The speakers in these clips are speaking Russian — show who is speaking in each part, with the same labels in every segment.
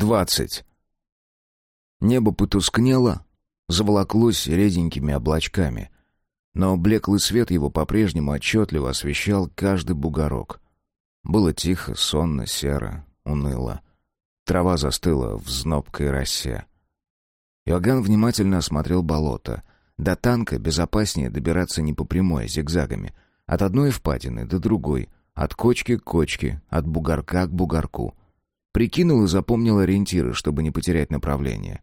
Speaker 1: Двадцать. Небо потускнело, заволоклось реденькими облачками, но блеклый свет его по-прежнему отчетливо освещал каждый бугорок. Было тихо, сонно, серо, уныло. Трава застыла в знобкой росе. Иоганн внимательно осмотрел болото. До танка безопаснее добираться не по прямой, а зигзагами. От одной впадины до другой, от кочки к кочке, от бугорка к бугорку. Прикинул и запомнил ориентиры, чтобы не потерять направление.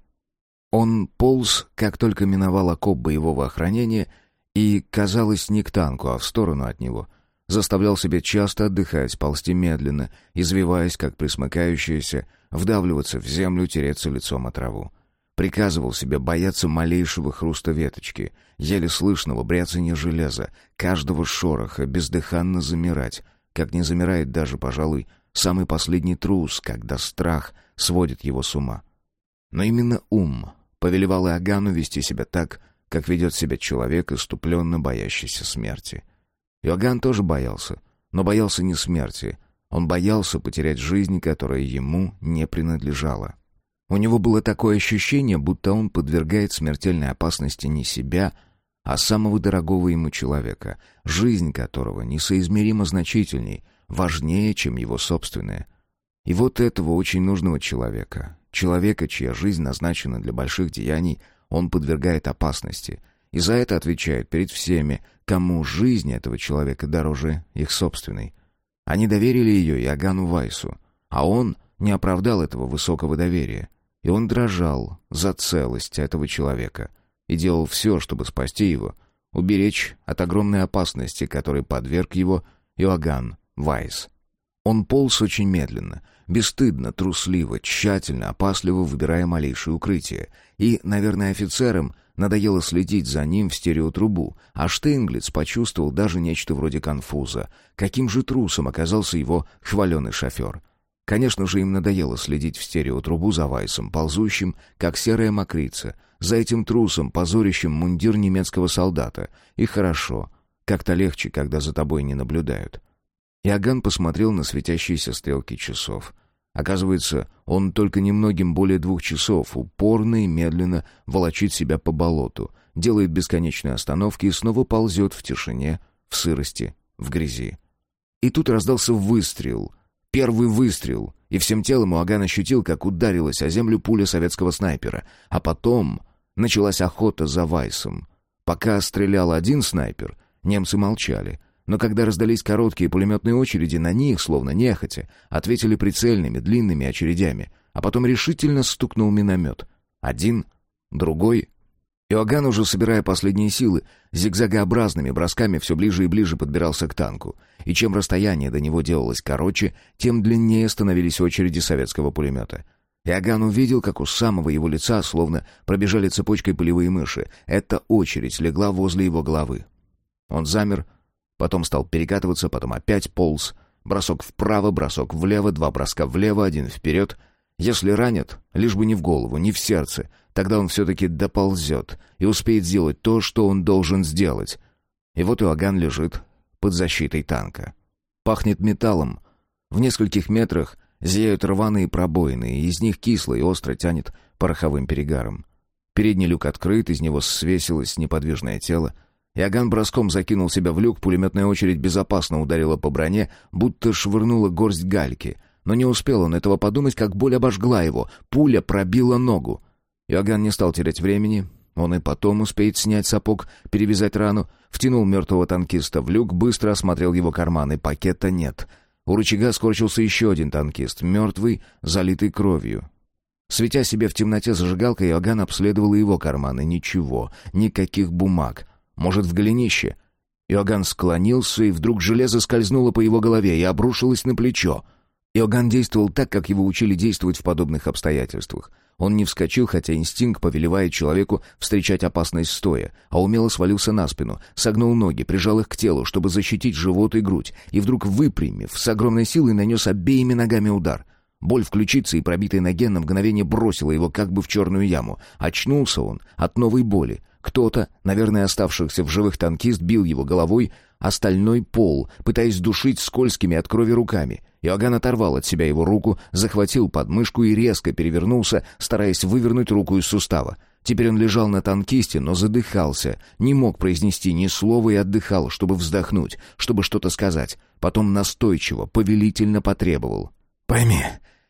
Speaker 1: Он полз, как только миновал окоп боевого охранения, и, казалось, не к танку, а в сторону от него. Заставлял себя часто отдыхать, ползти медленно, извиваясь, как присмыкающаяся, вдавливаться в землю, тереться лицом о траву. Приказывал себе бояться малейшего хруста веточки, еле слышного бряцания железа, каждого шороха, бездыханно замирать, как не замирает даже, пожалуй, самый последний трус, когда страх сводит его с ума. Но именно ум повелевал Иоганну вести себя так, как ведет себя человек, иступленно боящийся смерти. Иоганн тоже боялся, но боялся не смерти. Он боялся потерять жизнь, которая ему не принадлежала. У него было такое ощущение, будто он подвергает смертельной опасности не себя, а самого дорогого ему человека, жизнь которого несоизмеримо значительней, важнее, чем его собственная. И вот этого очень нужного человека, человека, чья жизнь назначена для больших деяний – он подвергает опасности, и за это отвечает перед всеми, кому жизнь этого человека дороже их собственной. Они доверили ее Иоганну Вайсу, а он не оправдал этого высокого доверия, и он дрожал за целость этого человека и делал все, чтобы спасти его, уберечь от огромной опасности, которой подверг его Иоганн Вайс. Он полз очень медленно, бесстыдно, трусливо, тщательно, опасливо выбирая малейшее укрытие. И, наверное, офицерам надоело следить за ним в стереотрубу, а Штейнглиц почувствовал даже нечто вроде конфуза. Каким же трусом оказался его хваленый шофер? Конечно же, им надоело следить в стереотрубу за Вайсом, ползущим, как серая мокрица, за этим трусом, позорящим мундир немецкого солдата. И хорошо. Как-то легче, когда за тобой не наблюдают. Иоганн посмотрел на светящиеся стрелки часов. Оказывается, он только немногим более двух часов упорно и медленно волочит себя по болоту, делает бесконечные остановки и снова ползет в тишине, в сырости, в грязи. И тут раздался выстрел. Первый выстрел. И всем телом Иоганн ощутил, как ударилась о землю пуля советского снайпера. А потом началась охота за Вайсом. Пока стрелял один снайпер, немцы молчали — но когда раздались короткие пулеметные очереди, на них, словно нехотя, ответили прицельными, длинными очередями, а потом решительно стукнул миномет. Один, другой. Иоганн, уже собирая последние силы, зигзагообразными бросками все ближе и ближе подбирался к танку. И чем расстояние до него делалось короче, тем длиннее становились очереди советского пулемета. Иоганн увидел, как у самого его лица словно пробежали цепочкой пылевые мыши. Эта очередь легла возле его головы. Он замер, Потом стал перекатываться, потом опять полз. Бросок вправо, бросок влево, два броска влево, один вперед. Если ранят, лишь бы не в голову, не в сердце, тогда он все-таки доползет и успеет сделать то, что он должен сделать. И вот Иоганн лежит под защитой танка. Пахнет металлом. В нескольких метрах зияют рваные пробоины, и из них кисло и остро тянет пороховым перегаром. Передний люк открыт, из него свесилось неподвижное тело — Иоганн броском закинул себя в люк, пулеметная очередь безопасно ударила по броне, будто швырнула горсть гальки. Но не успел он этого подумать, как боль обожгла его. Пуля пробила ногу. Иоганн не стал терять времени. Он и потом успеет снять сапог, перевязать рану. Втянул мертвого танкиста в люк, быстро осмотрел его карманы. Пакета нет. У рычага скорчился еще один танкист, мертвый, залитый кровью. Светя себе в темноте зажигалкой, Иоганн обследовал его карманы. Ничего, никаких бумаг. Может, в голенище? Иоганн склонился, и вдруг железо скользнуло по его голове и обрушилось на плечо. Иоганн действовал так, как его учили действовать в подобных обстоятельствах. Он не вскочил, хотя инстинкт повелевает человеку встречать опасность стоя, а умело свалился на спину, согнул ноги, прижал их к телу, чтобы защитить живот и грудь, и вдруг, выпрямив, с огромной силой нанес обеими ногами удар. Боль в ключице и пробитой ноге на мгновение бросила его как бы в черную яму. Очнулся он от новой боли. Кто-то, наверное, оставшихся в живых танкист, бил его головой о стальной пол, пытаясь душить скользкими от крови руками. Иоганн оторвал от себя его руку, захватил подмышку и резко перевернулся, стараясь вывернуть руку из сустава. Теперь он лежал на танкисте, но задыхался, не мог произнести ни слова и отдыхал, чтобы вздохнуть, чтобы что-то сказать. Потом настойчиво, повелительно потребовал. «Пойми,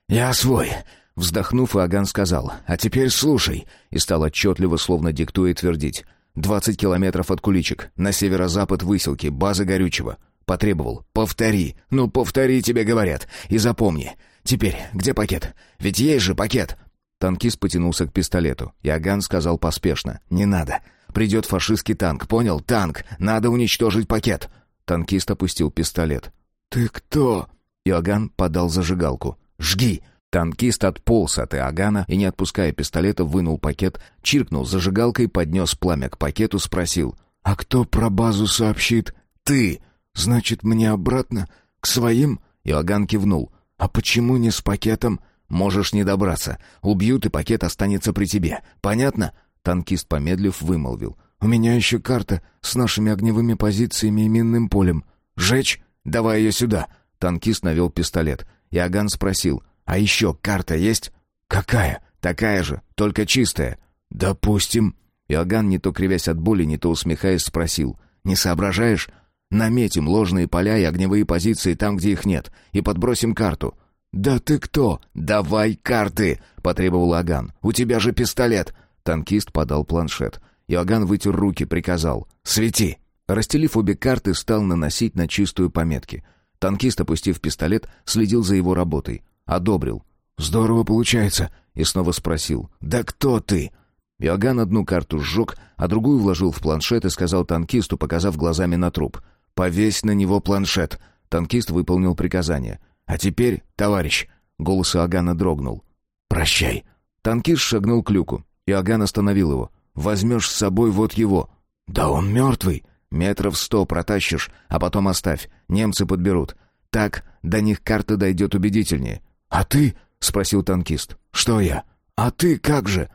Speaker 1: я свой!» Вздохнув, Иоганн сказал, «А теперь слушай!» И стал отчетливо, словно диктуя твердить. «Двадцать километров от Куличек, на северо-запад выселки, база горючего». Потребовал. «Повтори! Ну, повтори, тебе говорят! И запомни! Теперь, где пакет? Ведь есть же пакет!» Танкист потянулся к пистолету. Иоганн сказал поспешно. «Не надо. Придет фашистский танк, понял? Танк! Надо уничтожить пакет!» Танкист опустил пистолет. «Ты кто?» Иоганн подал зажигалку. «Жги!» Танкист отполз от Иоганна и, не отпуская пистолета, вынул пакет, чиркнул зажигалкой, поднес пламя к пакету, спросил. «А кто про базу сообщит?» «Ты!» «Значит, мне обратно? К своим?» Иоганн кивнул. «А почему не с пакетом?» Можешь не добраться. Убьют, и пакет останется при тебе. Понятно?» Танкист, помедлив, вымолвил. «У меня еще карта с нашими огневыми позициями и минным полем. Жечь? Давай ее сюда!» Танкист навел пистолет. Иоганн спросил. «А еще карта есть?» «Какая? Такая же, только чистая». «Допустим». Иоганн, не то кривясь от боли, не то усмехаясь, спросил. «Не соображаешь? Наметим ложные поля и огневые позиции там, где их нет, и подбросим карту. «Да ты кто? Давай карты!» — потребовал Аган. «У тебя же пистолет!» Танкист подал планшет. Иоганн вытер руки, приказал. «Свети!» Расстелив обе карты, стал наносить на чистую пометки. Танкист, опустив пистолет, следил за его работой. Одобрил. «Здорово получается!» И снова спросил. «Да кто ты?» Иоганн одну карту сжег, а другую вложил в планшет и сказал танкисту, показав глазами на труп. «Повесь на него планшет!» Танкист выполнил приказание. «А теперь, товарищ...» — голос Иоганна дрогнул. «Прощай». Танкист шагнул к люку. Иоганн остановил его. «Возьмешь с собой вот его». «Да он мертвый». «Метров сто протащишь, а потом оставь. Немцы подберут. Так до них карта дойдет убедительнее». «А ты?» — спросил танкист. «Что я? А ты как же?»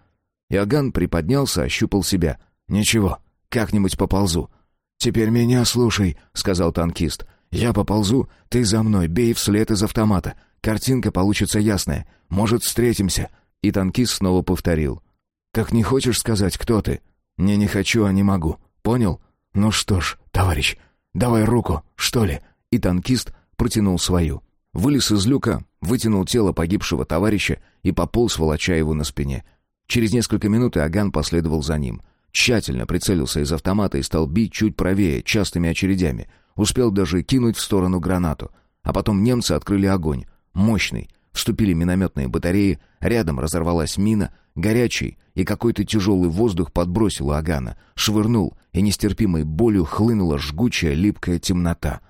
Speaker 1: Иоганн приподнялся, ощупал себя. «Ничего, как-нибудь поползу». «Теперь меня слушай», — сказал танкист. «Я поползу, ты за мной, бей вслед из автомата. Картинка получится ясная. Может, встретимся?» И танкист снова повторил. «Так не хочешь сказать, кто ты?» «Не, не хочу, а не могу. Понял? Ну что ж, товарищ, давай руку, что ли?» И танкист протянул свою. Вылез из люка, вытянул тело погибшего товарища и пополз, волоча его на спине. Через несколько минут Иоганн последовал за ним. Тщательно прицелился из автомата и стал бить чуть правее, частыми очередями — Успел даже кинуть в сторону гранату. А потом немцы открыли огонь. Мощный. Вступили минометные батареи, рядом разорвалась мина, горячий и какой-то тяжелый воздух подбросил Агана, швырнул, и нестерпимой болью хлынула жгучая липкая темнота.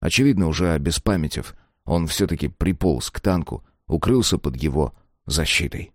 Speaker 1: Очевидно, уже обеспамятив, он все-таки приполз к танку, укрылся под его защитой.